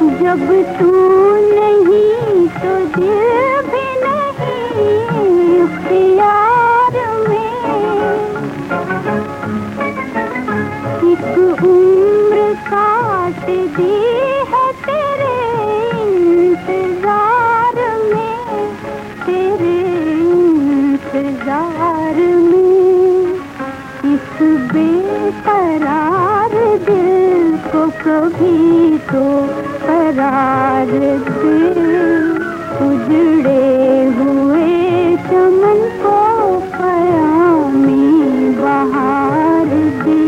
जब तू नहीं तो दिल भी नहीं इख्तियार में। एक उम्र काट दी है तेरे इंतज़ार में, तेरे इंतज़ार में। इस बेकरार दिल को कभी तो उजड़े हुए चमन को दे।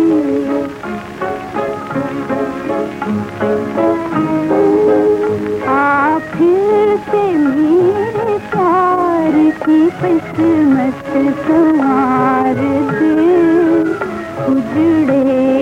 आ फिर से मेरे प्यार की किस्मत दे। उजड़े